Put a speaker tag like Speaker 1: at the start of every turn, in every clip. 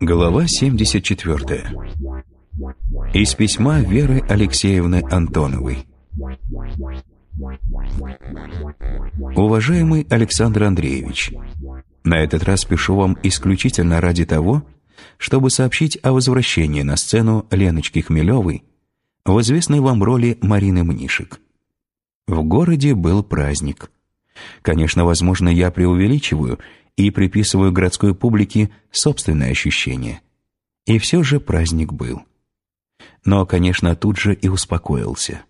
Speaker 1: Глава 74 Из письма Веры Алексеевны Антоновой. Уважаемый Александр Андреевич, на этот раз пишу вам исключительно ради того, чтобы сообщить о возвращении на сцену Леночки Хмелевой в известной вам роли Марины Мнишек. В городе был праздник. Конечно, возможно, я преувеличиваю и приписываю городской публике собственные ощущения. И все же праздник был. Но, конечно, тут же и успокоился.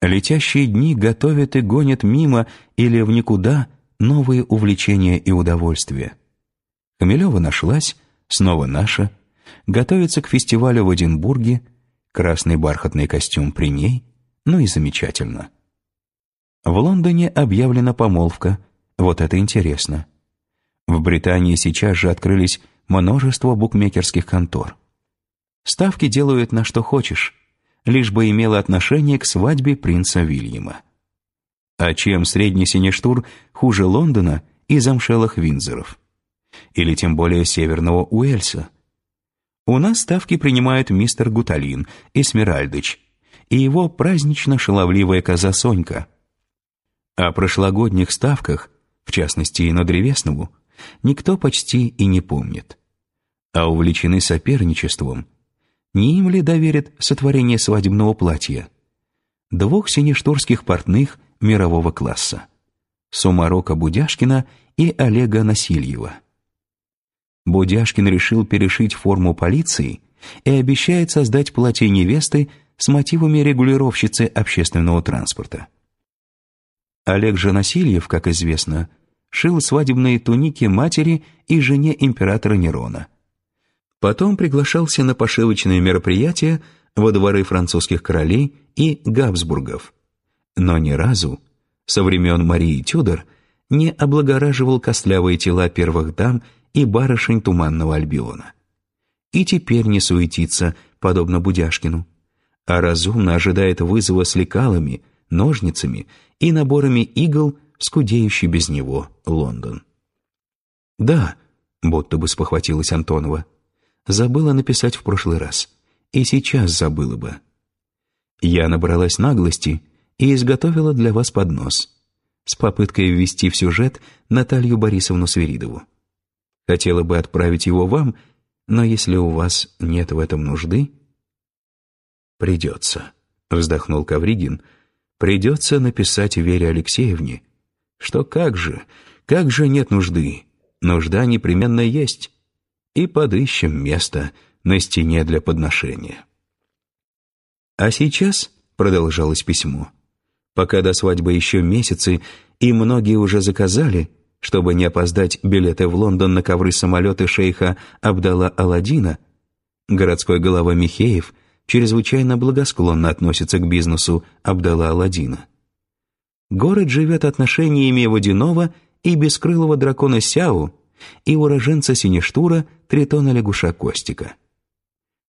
Speaker 1: Летящие дни готовят и гонят мимо или в никуда новые увлечения и удовольствия. Хмелева нашлась, снова наша, готовится к фестивалю в Эдинбурге, красный бархатный костюм при ней, ну и замечательно. В Лондоне объявлена помолвка, вот это интересно. В Британии сейчас же открылись множество букмекерских контор. Ставки делают на что хочешь, лишь бы имело отношение к свадьбе принца Вильяма. А чем средний синештур хуже Лондона и замшелых Винзоров? Или тем более Северного Уэльса? У нас ставки принимают мистер Гуталин, Эсмеральдыч, и его празднично-шаловливая коза Сонька. О прошлогодних ставках, в частности и на Древеснову, никто почти и не помнит. А увлечены соперничеством – не им ли доверят сотворение свадебного платья? Двух синештурских портных мирового класса. Сумарока Будяшкина и Олега Насильева. Будяшкин решил перешить форму полиции и обещает создать платье невесты с мотивами регулировщицы общественного транспорта. Олег же Насильев, как известно, шил свадебные туники матери и жене императора Нерона. Потом приглашался на пошивочные мероприятия во дворы французских королей и Габсбургов. Но ни разу, со времен Марии Тюдор, не облагораживал костлявые тела первых дам и барышень Туманного Альбиона. И теперь не суетится, подобно Будяшкину, а разумно ожидает вызова с лекалами, ножницами и наборами игл скудеющий без него Лондон. «Да», — будто бы спохватилась Антонова, — забыла написать в прошлый раз. И сейчас забыла бы. Я набралась наглости и изготовила для вас поднос с попыткой ввести в сюжет Наталью Борисовну Свиридову. Хотела бы отправить его вам, но если у вас нет в этом нужды... «Придется», — вздохнул Кавригин, «придется написать Вере Алексеевне, что как же, как же нет нужды, нужда непременно есть, и подыщем место на стене для подношения. А сейчас, продолжалось письмо, пока до свадьбы еще месяцы, и многие уже заказали, чтобы не опоздать билеты в Лондон на ковры самолеты шейха Абдала Аладдина, городской голова Михеев чрезвычайно благосклонно относится к бизнесу Абдала Аладдина. Город живет отношениями водяного и бескрылого дракона Сяу и уроженца Синештура Тритона Лягуша Костика.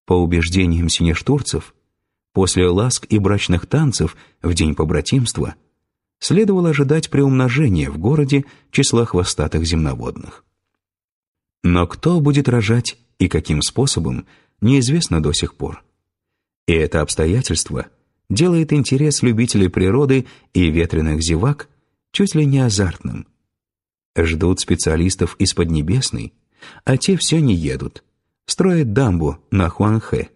Speaker 1: По убеждениям синештурцев, после ласк и брачных танцев в день побратимства следовало ожидать приумножения в городе числа хвостатых земноводных. Но кто будет рожать и каким способом, неизвестно до сих пор. И это обстоятельство делает интерес любителей природы и ветреных зевак чуть ли не азартным – Ждут специалистов из Поднебесной, а те все не едут. Строят дамбу на Хуанхэ.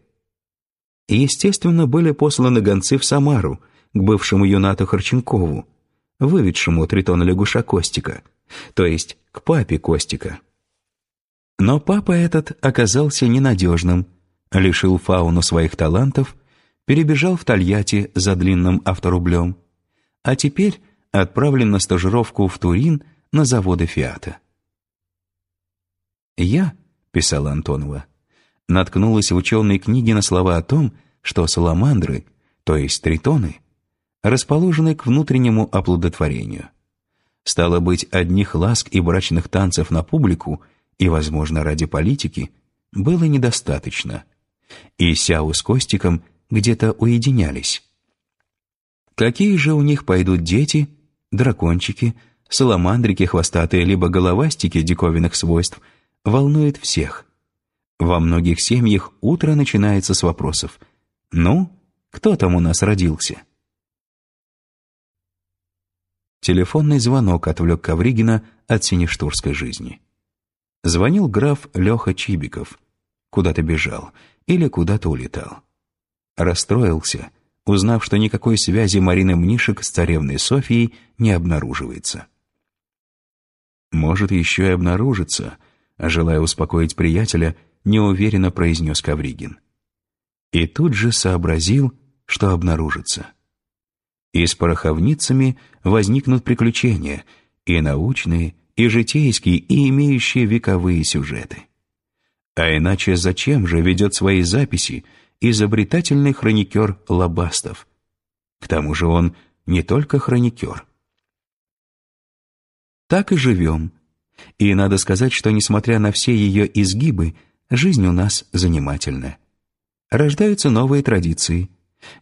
Speaker 1: Естественно, были посланы гонцы в Самару, к бывшему юнату Харченкову, выведшему тритона лягуша Костика, то есть к папе Костика. Но папа этот оказался ненадежным, лишил фауну своих талантов, перебежал в Тольятти за длинным авторублем, а теперь отправлен на стажировку в Турин – на заводы «Фиата». «Я», — писала Антонова, — наткнулась в ученой книге на слова о том, что саламандры, то есть тритоны, расположены к внутреннему оплодотворению. Стало быть, одних ласк и брачных танцев на публику и, возможно, ради политики, было недостаточно. И Сяу с Костиком где-то уединялись. Какие же у них пойдут дети, дракончики, саламандрики хвостатые, либо головастики диковинных свойств, волнует всех. Во многих семьях утро начинается с вопросов «Ну, кто там у нас родился?» Телефонный звонок отвлек Ковригина от синештурской жизни. Звонил граф Леха Чибиков. Куда-то бежал или куда-то улетал. Расстроился, узнав, что никакой связи Марины Мнишек с царевной Софией не обнаруживается. «Может, еще и обнаружится», желая успокоить приятеля, неуверенно произнес Ковригин. И тут же сообразил, что обнаружится. И с пороховницами возникнут приключения, и научные, и житейские, и имеющие вековые сюжеты. А иначе зачем же ведет свои записи изобретательный хроникер Лобастов? К тому же он не только хроникер. Так и живем. И надо сказать, что, несмотря на все ее изгибы, жизнь у нас занимательная. Рождаются новые традиции.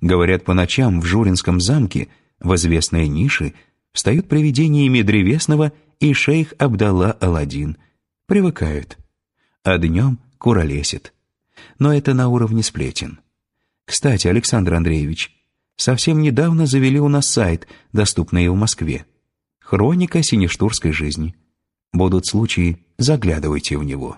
Speaker 1: Говорят, по ночам в Журинском замке в известной нише встают привидениями древесного и шейх Абдалла Аладдин. Привыкают. А днем куролесит. Но это на уровне сплетен. Кстати, Александр Андреевич, совсем недавно завели у нас сайт, доступный в Москве. Хроника синештурской жизни. Будут случаи, заглядывайте в него.